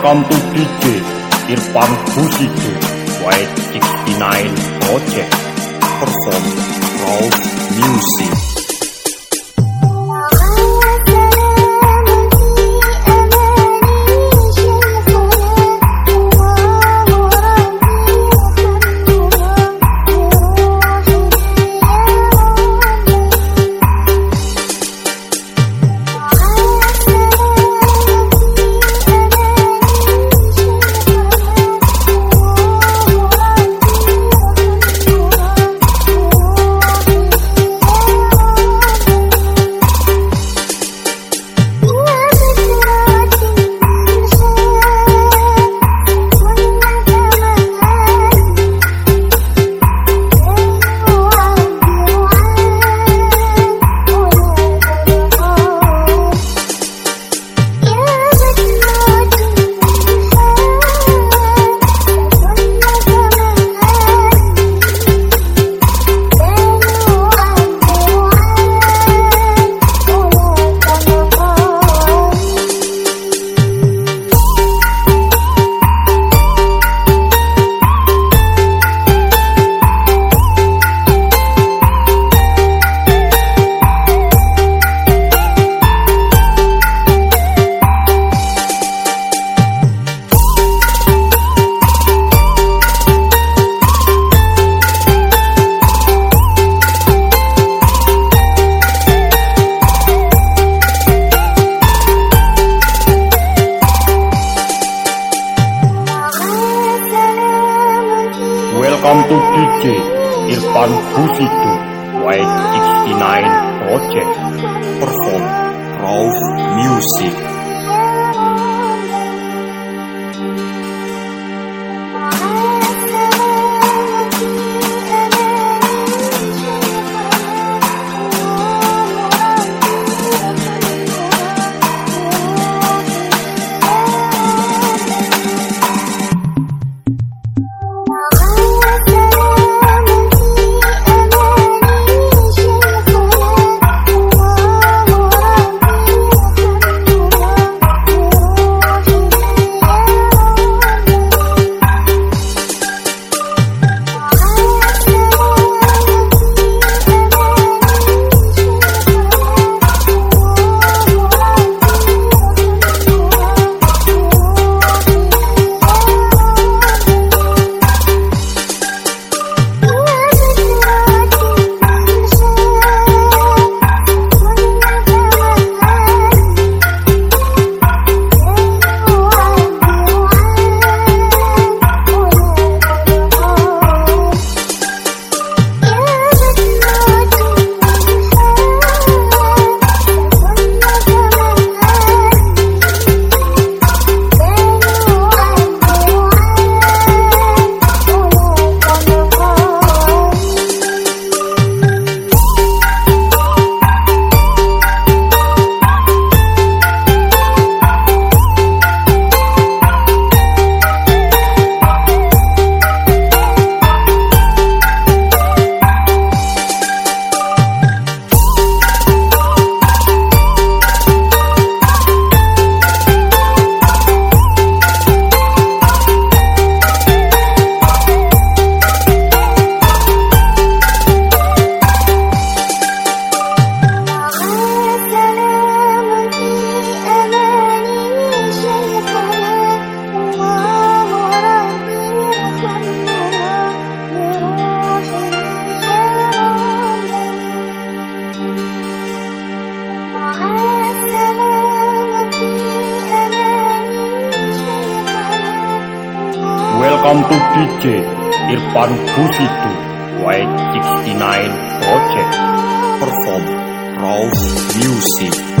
Welcome to DJ Irfan Husido White 69 Project Perform Raw Music Welcome to DJ Irfan Husido White 69 Project Perform Raw Music Welcome to DJ Irfan Husido White 69 Project Perform Raw Music